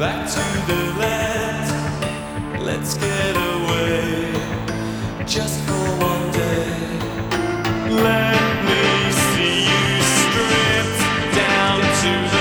back to the land. Let's get away just for one day. Let me see you stripped down to